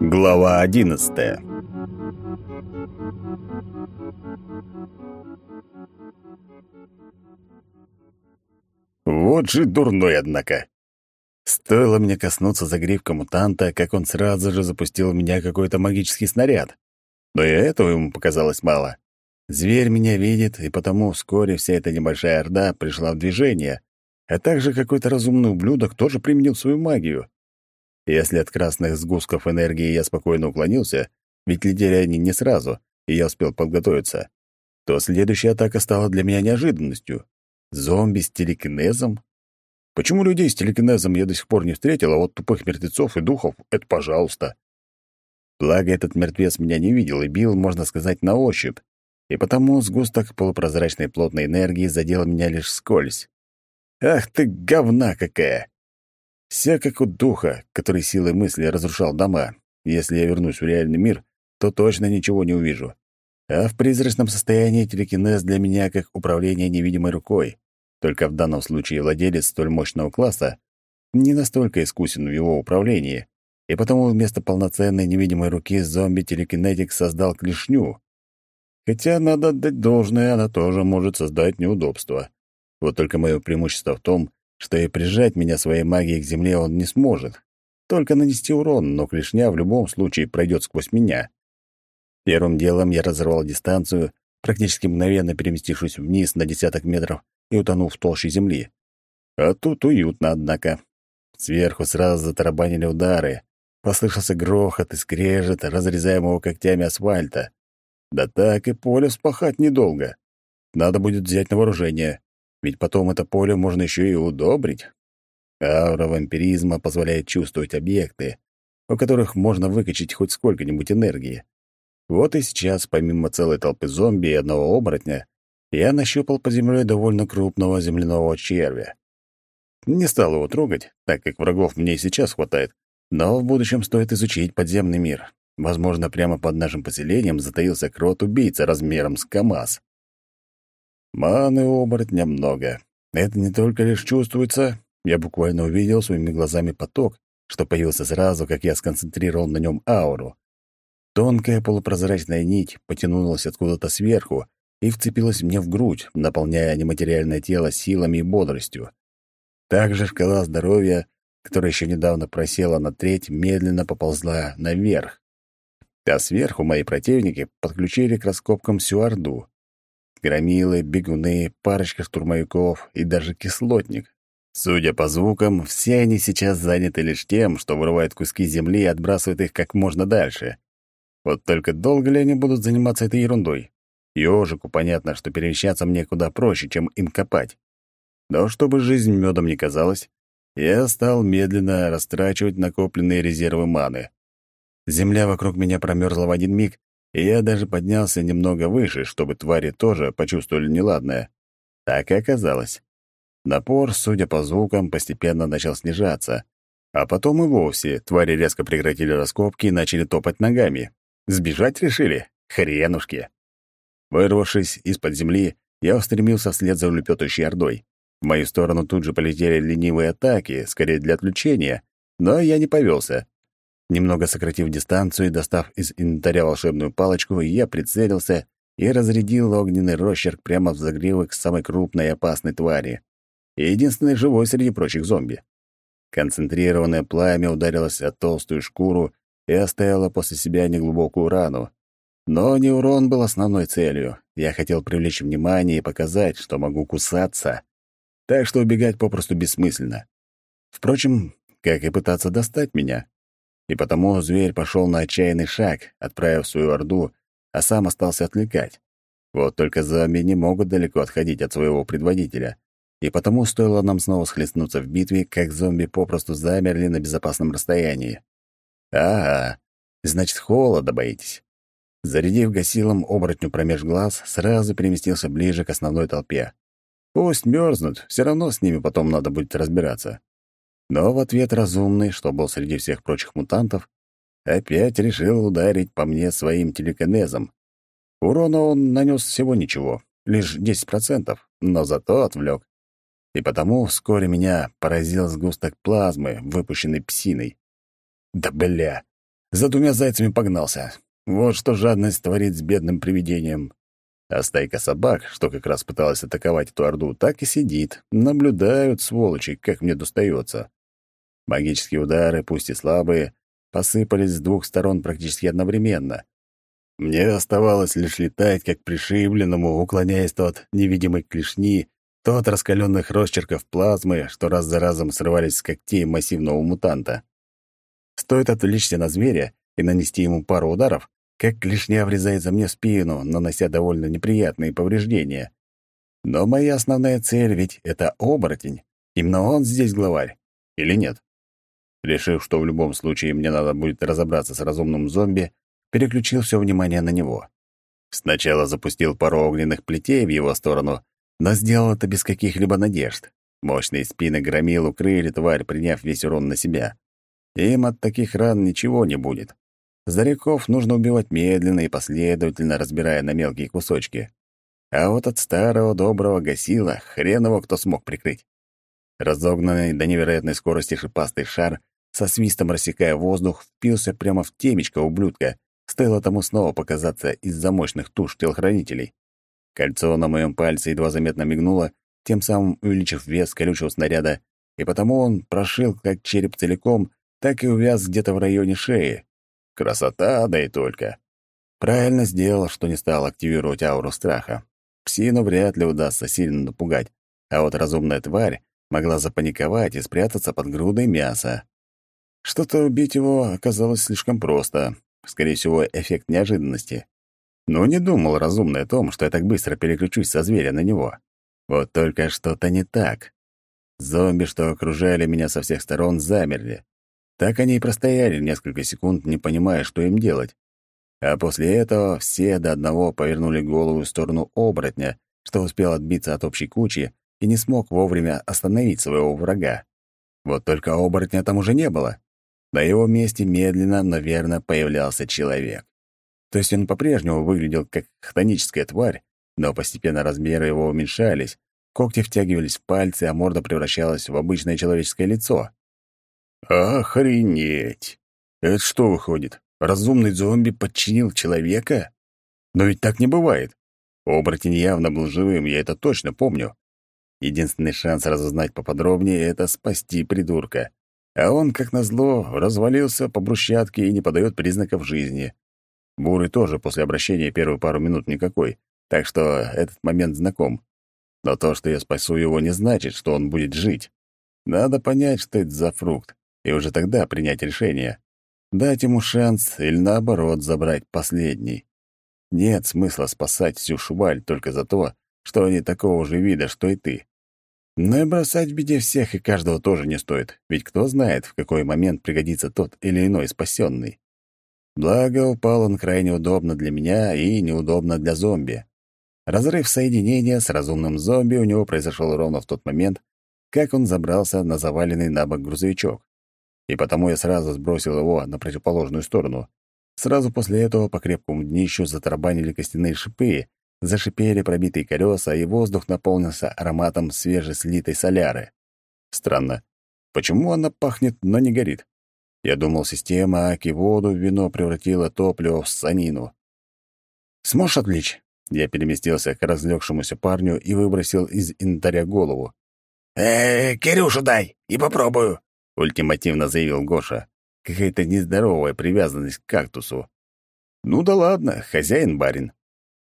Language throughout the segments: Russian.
Глава одиннадцатая Вот же дурной, однако. Стоило мне коснуться загривка мутанта, как он сразу же запустил в меня какой-то магический снаряд. Но и этого ему показалось мало. Зверь меня видит, и потому вскоре вся эта небольшая орда пришла в движение, а также какой-то разумный ублюдок тоже применил свою магию. Если от красных сгустков энергии я спокойно уклонился, ведь летели они не сразу, и я успел подготовиться, то следующая атака стала для меня неожиданностью. Зомби с телекинезом? Почему людей с телекинезом я до сих пор не встретил, а вот тупых мертвецов и духов — это пожалуйста. Благо, этот мертвец меня не видел и бил, можно сказать, на ощупь, и потому сгусток полупрозрачной плотной энергии задел меня лишь скользь. Ах ты, говна какая! Вся как у духа, который силой мысли разрушал дома. Если я вернусь в реальный мир, то точно ничего не увижу. А в призрачном состоянии телекинез для меня как управление невидимой рукой. Только в данном случае владелец столь мощного класса не настолько искусен в его управлении, и потому вместо полноценной невидимой руки зомби-телекинетик создал клешню. Хотя, надо отдать должное, она тоже может создать неудобства. Вот только мое преимущество в том, что и прижать меня своей магией к земле он не сможет. Только нанести урон, но клешня в любом случае пройдет сквозь меня. Первым делом я разорвал дистанцию, практически мгновенно переместившись вниз на десяток метров и утонув в толще земли. А тут уютно, однако. Сверху сразу затарабанили удары. Послышался грохот и скрежет разрезаемого когтями асфальта. Да так и поле вспахать недолго. Надо будет взять на вооружение, ведь потом это поле можно еще и удобрить. Аура вампиризма позволяет чувствовать объекты, у которых можно выкачать хоть сколько-нибудь энергии. Вот и сейчас, помимо целой толпы зомби и одного оборотня, я нащупал под землей довольно крупного земляного червя. Не стал его трогать, так как врагов мне и сейчас хватает, но в будущем стоит изучить подземный мир. Возможно, прямо под нашим поселением затаился крот-убийца размером с КамАЗ. Маны у оборотня много. Это не только лишь чувствуется. Я буквально увидел своими глазами поток, что появился сразу, как я сконцентрировал на нем ауру. Тонкая полупрозрачная нить потянулась откуда-то сверху и вцепилась мне в грудь, наполняя нематериальное тело силами и бодростью. Также шкала здоровья, которая еще недавно просела на треть, медленно поползла наверх. А сверху мои противники подключили к раскопкам всю Орду. Громилы, бегуны, парочка штурмовиков и даже кислотник. Судя по звукам, все они сейчас заняты лишь тем, что вырывают куски земли и отбрасывают их как можно дальше. Вот только долго ли они будут заниматься этой ерундой? Ёжику понятно, что перемещаться мне куда проще, чем им копать. Но чтобы жизнь медом не казалась, я стал медленно растрачивать накопленные резервы маны. Земля вокруг меня промерзла в один миг, и я даже поднялся немного выше, чтобы твари тоже почувствовали неладное. Так и оказалось. Напор, судя по звукам, постепенно начал снижаться, а потом и вовсе твари резко прекратили раскопки и начали топать ногами. Сбежать решили? Хренушки. Вырвавшись из-под земли, я устремился вслед за улепетывающей ордой. В мою сторону тут же полетели ленивые атаки, скорее для отвлечения, но я не повелся. Немного сократив дистанцию и достав из инвентаря волшебную палочку, я прицелился и разрядил огненный росчерк прямо в загривок самой крупной и опасной твари. Единственной живой среди прочих зомби. Концентрированное пламя ударилось о толстую шкуру и оставила после себя неглубокую рану. Но не урон был основной целью. Я хотел привлечь внимание и показать, что могу кусаться. Так что убегать попросту бессмысленно. Впрочем, как и пытаться достать меня. И потому зверь пошел на отчаянный шаг, отправив свою орду, а сам остался отвлекать. Вот только зомби не могут далеко отходить от своего предводителя. И потому стоило нам снова схлестнуться в битве, как зомби попросту замерли на безопасном расстоянии. «Ага, значит, холода боитесь». Зарядив гасилом оборотню промеж глаз, сразу переместился ближе к основной толпе. Пусть мерзнут, все равно с ними потом надо будет разбираться. Но в ответ разумный, что был среди всех прочих мутантов, опять решил ударить по мне своим телекинезом. Урона он нанес всего ничего, лишь 10%, но зато отвлек. и потому вскоре меня поразил сгусток плазмы, выпущенный псиной. Да бля! За двумя зайцами погнался. Вот что жадность творит с бедным привидением. А стайка собак, что как раз пыталась атаковать эту орду, так и сидит, наблюдают, сволочи, как мне достается. Магические удары, пусть и слабые, посыпались с двух сторон практически одновременно. Мне оставалось лишь летать, как пришибленному, уклоняясь то от невидимой клешни, то от раскаленных росчерков плазмы, что раз за разом срывались с когтей массивного мутанта. Стоит отвлечься на зверя и нанести ему пару ударов, как клешня врезается мне в спину, нанося довольно неприятные повреждения. Но моя основная цель ведь — это оборотень. Именно он здесь главарь. Или нет? Решив, что в любом случае мне надо будет разобраться с разумным зомби, переключил все внимание на него. Сначала запустил пару огненных плетей в его сторону, но сделал это без каких-либо надежд. Мощные спины громил укрыли тварь, приняв весь урон на себя. Им от таких ран ничего не будет. Заряков нужно убивать медленно и последовательно, разбирая на мелкие кусочки. А вот от старого доброго гасила хрен его кто смог прикрыть. Разогнанный до невероятной скорости шипастый шар со свистом рассекая воздух, впился прямо в темечко ублюдка, стоило тому снова показаться из-за мощных туш телохранителей. Кольцо на моем пальце едва заметно мигнуло, тем самым увеличив вес колючего снаряда, и потому он прошил как череп целиком, так и увяз где-то в районе шеи. Красота, да и только. Правильно сделал, что не стал активировать ауру страха. Псину вряд ли удастся сильно напугать, а вот разумная тварь могла запаниковать и спрятаться под грудой мяса. Что-то убить его оказалось слишком просто. Скорее всего, эффект неожиданности. Но не думал разумный о том, что я так быстро переключусь со зверя на него. Вот только что-то не так. Зомби, что окружали меня со всех сторон, замерли. Так они и простояли несколько секунд, не понимая, что им делать. А после этого все до одного повернули голову в сторону оборотня, что успел отбиться от общей кучи и не смог вовремя остановить своего врага. Вот только оборотня там уже не было. На его месте медленно, но верно появлялся человек. То есть он по-прежнему выглядел как хтоническая тварь, но постепенно размеры его уменьшались, когти втягивались в пальцы, а морда превращалась в обычное человеческое лицо. «Охренеть! Это что выходит? Разумный зомби подчинил человека? Но ведь так не бывает. Оборотень явно был живым, я это точно помню. Единственный шанс разузнать поподробнее — это спасти придурка. А он, как назло, развалился по брусчатке и не подает признаков жизни. Бурый тоже после обращения первые пару минут никакой, так что этот момент знаком. Но то, что я спасу его, не значит, что он будет жить. Надо понять, что это за фрукт, и уже тогда принять решение. Дать ему шанс или, наоборот, забрать последний. Нет смысла спасать всю шваль только за то, что они такого же вида, что и ты. Но и бросать в беде всех и каждого тоже не стоит, ведь кто знает, в какой момент пригодится тот или иной спасенный. Благо, упал он крайне удобно для меня и неудобно для зомби. Разрыв соединения с разумным зомби у него произошел ровно в тот момент, как он забрался на заваленный на бок грузовичок. И потому я сразу сбросил его на противоположную сторону. Сразу после этого по крепкому днищу затарабанили костяные шипы, Зашипели пробитые колеса, и воздух наполнился ароматом свежеслитой соляры. Странно. Почему она пахнет, но не горит? Я думал, система Аки воду в вино превратила топливо в санину. «Сможешь отвлечь?» Я переместился к разлегшемуся парню и выбросил из инвентаря голову. «Э, -э Кирюшу дай, и попробую», — ультимативно заявил Гоша. Какая-то нездоровая привязанность к кактусу. «Ну да ладно, хозяин-барин».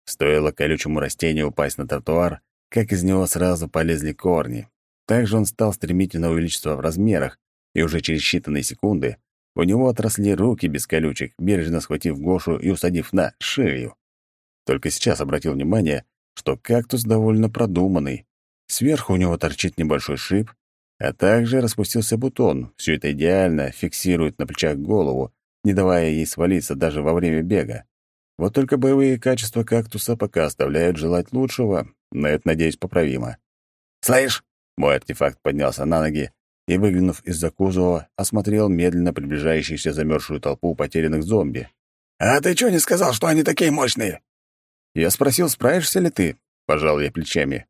Стоило колючему растению упасть на тротуар, как из него сразу полезли корни. Также он стал стремительно увеличиваться в размерах, и уже через считанные секунды у него отросли руки без колючек, бережно схватив Гошу и усадив на шею. Только сейчас обратил внимание, что кактус довольно продуманный. Сверху у него торчит небольшой шип, а также распустился бутон. Все это идеально фиксирует на плечах голову, не давая ей свалиться даже во время бега. Вот только боевые качества кактуса пока оставляют желать лучшего, но это, надеюсь, поправимо. «Слышь!» — мой артефакт поднялся на ноги и, выглянув из-за кузова, осмотрел медленно приближающуюся замерзшую толпу потерянных зомби. «А ты что не сказал, что они такие мощные?» Я спросил, справишься ли ты? Пожал я плечами.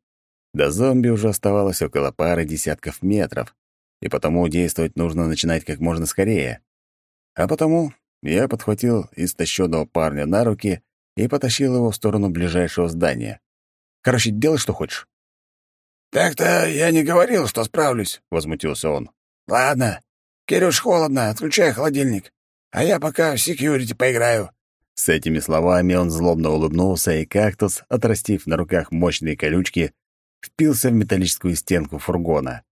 До зомби уже оставалось около пары десятков метров, и потому действовать нужно начинать как можно скорее. А потому я подхватил истощенного парня на руки и потащил его в сторону ближайшего здания. Короче, делай, что хочешь. «Так-то я не говорил, что справлюсь», — возмутился он. «Ладно, Кирюш, холодно, отключай холодильник, а я пока в секьюрити поиграю». С этими словами он злобно улыбнулся, и кактус, отрастив на руках мощные колючки, впился в металлическую стенку фургона.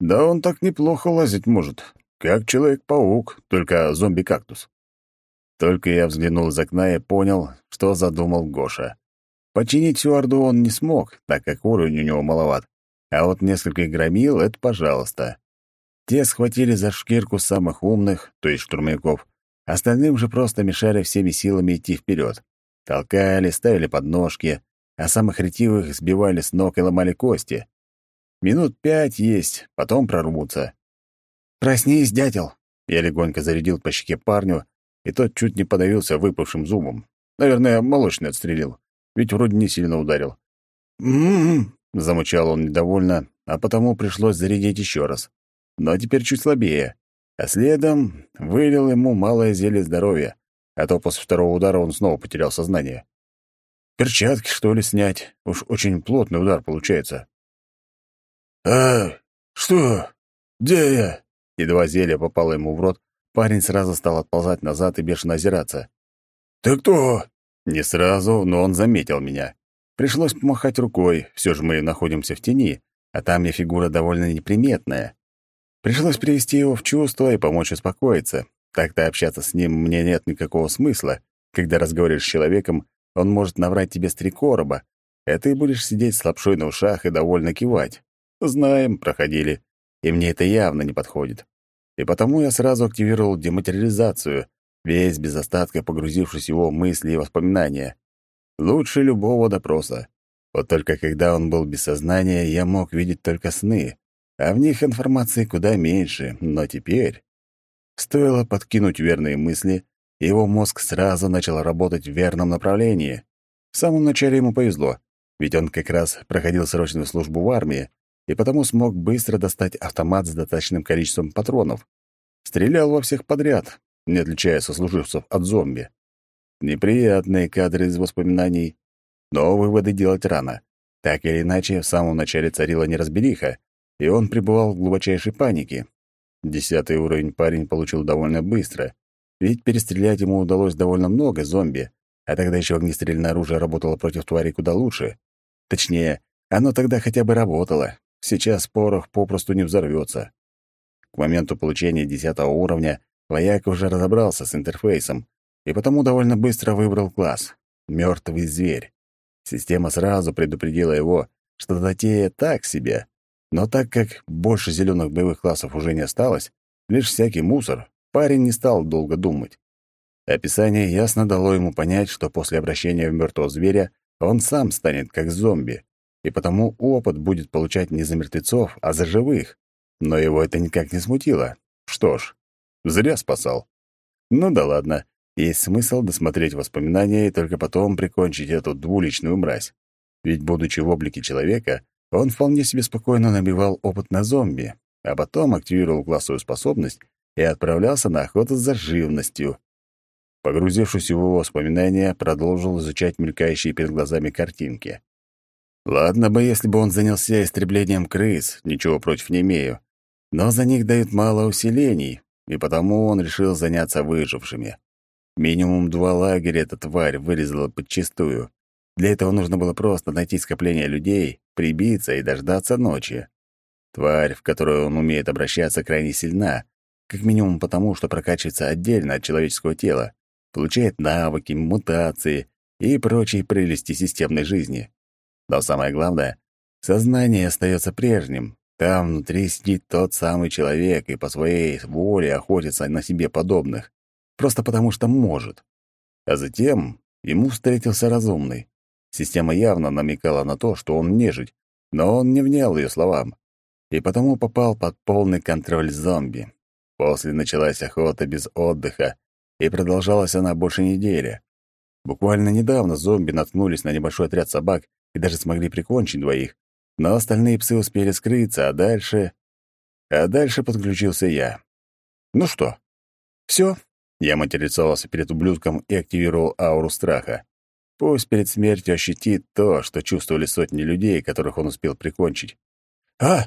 Да он так неплохо лазить может, как Человек-паук, только зомби-кактус. Только я взглянул из окна и понял, что задумал Гоша. Починить всю Орду он не смог, так как уровень у него маловат. А вот несколько громил — это пожалуйста. Те схватили за шкирку самых умных, то есть штурмовиков, остальным же просто мешали всеми силами идти вперед. Толкали, ставили подножки, а самых ретивых сбивали с ног и ломали кости. Минут пять есть, потом прорвутся. «Проснись, дятел!» Я легонько зарядил по щеке парню, и тот чуть не подавился выпавшим зубом. Наверное, молочный отстрелил ведь вроде не сильно ударил. «М-м-м», замучал он недовольно, а потому пришлось зарядить еще раз. Но теперь чуть слабее. А следом вылил ему малое зелье здоровья, а то после второго удара он снова потерял сознание. Перчатки, что ли, снять? Уж очень плотный удар получается. «А, что? Где я?» Едва зелье попало ему в рот, парень сразу стал отползать назад и бешено озираться. «Ты кто?» Не сразу, но он заметил меня. Пришлось помахать рукой, все же мы находимся в тени, а там я фигура довольно неприметная. Пришлось привести его в чувство и помочь успокоиться. Так-то общаться с ним мне нет никакого смысла. Когда разговариваешь с человеком, он может наврать тебе с три короба, а ты будешь сидеть с лапшой на ушах и довольно кивать. Знаем, проходили. И мне это явно не подходит. И потому я сразу активировал дематериализацию, весь без остатка погрузившись в его мысли и воспоминания. Лучше любого допроса. Вот только когда он был без сознания, я мог видеть только сны, а в них информации куда меньше, но теперь... Стоило подкинуть верные мысли, его мозг сразу начал работать в верном направлении. В самом начале ему повезло, ведь он как раз проходил срочную службу в армии, и потому смог быстро достать автомат с достаточным количеством патронов. Стрелял во всех подряд, не отличая сослуживцев от зомби. Неприятные кадры из воспоминаний, но выводы делать рано. Так или иначе, в самом начале царила неразбериха, и он пребывал в глубочайшей панике. Десятый уровень парень получил довольно быстро, ведь перестрелять ему удалось довольно много зомби, а тогда еще огнестрельное оружие работало против тварей куда лучше. Точнее, оно тогда хотя бы работало. Сейчас порох попросту не взорвется. К моменту получения десятого уровня Вояк уже разобрался с интерфейсом и потому довольно быстро выбрал класс — «Мертвый зверь». Система сразу предупредила его, что затея так себе, но так как больше зеленых боевых классов уже не осталось, лишь всякий мусор, парень не стал долго думать. Описание ясно дало ему понять, что после обращения в мертвого зверя он сам станет как зомби, и потому опыт будет получать не за мертвецов, а за живых. Но его это никак не смутило. Что ж, Зря спасал. Ну да ладно, есть смысл досмотреть воспоминания и только потом прикончить эту двуличную мразь. Ведь, будучи в облике человека, он вполне себе спокойно набивал опыт на зомби, а потом активировал классовую способность и отправлялся на охоту за живностью. Погрузившись в его воспоминания, продолжил изучать мелькающие перед глазами картинки. Ладно бы, если бы он занялся истреблением крыс, ничего против не имею. Но за них дают мало усилений, и потому он решил заняться выжившими. Минимум два лагеря эта тварь вырезала подчистую. Для этого нужно было просто найти скопление людей, прибиться и дождаться ночи. Тварь, в которую он умеет обращаться, крайне сильна, как минимум потому, что прокачивается отдельно от человеческого тела, получает навыки, мутации и прочие прелести системной жизни. Но самое главное, сознание остается прежним, там внутри сидит тот самый человек и по своей воле охотится на себе подобных, просто потому что может. А затем ему встретился разумный. Система явно намекала на то, что он нежить, но он не внял ее словам, и потому попал под полный контроль зомби. После началась охота без отдыха, и продолжалась она больше недели. Буквально недавно зомби наткнулись на небольшой отряд собак и даже смогли прикончить двоих, Но остальные псы успели скрыться, а дальше... А дальше подключился я. Ну что, все? Я материализовался перед ублюдком и активировал ауру страха. Пусть перед смертью ощутит то, что чувствовали сотни людей, которых он успел прикончить. «А,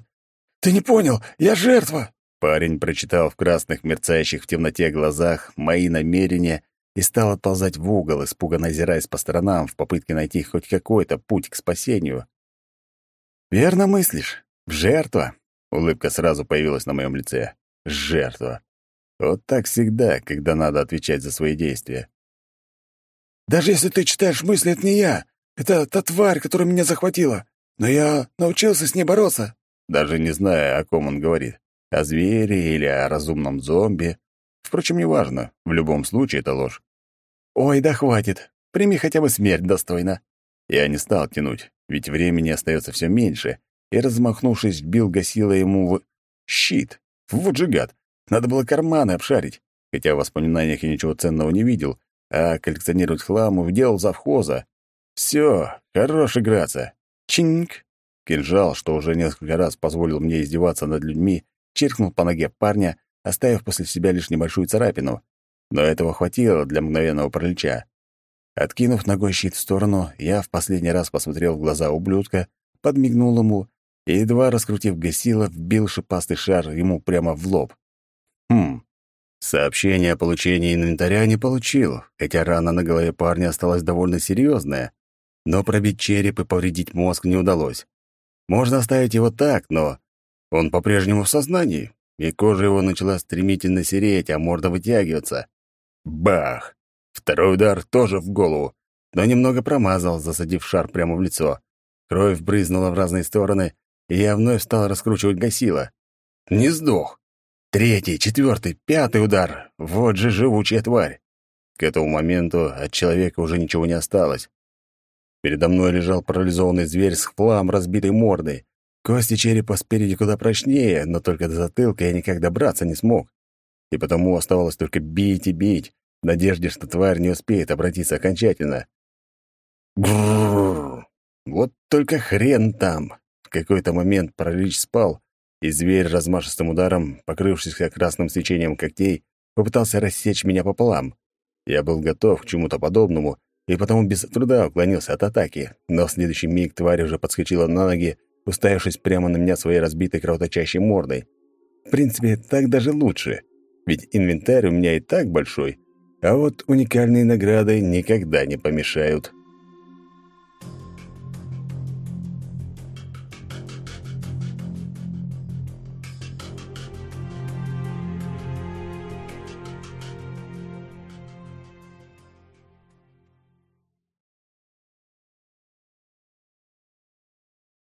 ты не понял, я жертва!» Парень прочитал в красных, мерцающих в темноте глазах мои намерения и стал отползать в угол, испуганно озираясь по сторонам в попытке найти хоть какой-то путь к спасению. «Верно мыслишь. Жертва!» Улыбка сразу появилась на моем лице. «Жертва!» Вот так всегда, когда надо отвечать за свои действия. «Даже если ты читаешь мысли, это не я. Это та тварь, которая меня захватила. Но я научился с ней бороться». Даже не зная, о ком он говорит. О звере или о разумном зомби. Впрочем, неважно. В любом случае это ложь. «Ой, да хватит. Прими хотя бы смерть достойно». Я не стал тянуть, ведь времени остается все меньше, и, размахнувшись, бил гасила ему в щит. Вот же гад. Надо было карманы обшарить, хотя в воспоминаниях я ничего ценного не видел, а коллекционировать хлам вдел завхоза. Все, хорош играться. Чинг! Кинжал, что уже несколько раз позволил мне издеваться над людьми, чиркнул по ноге парня, оставив после себя лишь небольшую царапину. Но этого хватило для мгновенного пролеча. Откинув ногой щит в сторону, я в последний раз посмотрел в глаза ублюдка, подмигнул ему и, едва раскрутив гасило, вбил шипастый шар ему прямо в лоб. Хм. Сообщение о получении инвентаря не получил, хотя рана на голове парня осталась довольно серьезная, но пробить череп и повредить мозг не удалось. Можно оставить его так, но он по-прежнему в сознании, и кожа его начала стремительно сереть, а морда вытягиваться. Бах! Второй удар тоже в голову, но немного промазал, засадив шар прямо в лицо. Кровь брызнула в разные стороны, и я вновь стал раскручивать гасило. Не сдох. Третий, четвертый, пятый удар. Вот же живучая тварь. К этому моменту от человека уже ничего не осталось. Передо мной лежал парализованный зверь с хлам разбитой мордой. Кости черепа спереди куда прочнее, но только до затылка я никак добраться не смог. И потому оставалось только бить и бить, в надежде, что тварь не успеет обратиться окончательно. Бррр. Вот только хрен там. В какой-то момент паралич спал, и зверь размашистым ударом, покрывшись красным свечением когтей, попытался рассечь меня пополам. Я был готов к чему-то подобному, и потому без труда уклонился от атаки, но в следующий миг тварь уже подскочила на ноги, уставившись прямо на меня своей разбитой кровоточащей мордой. В принципе, так даже лучше, ведь инвентарь у меня и так большой, а вот уникальные награды никогда не помешают.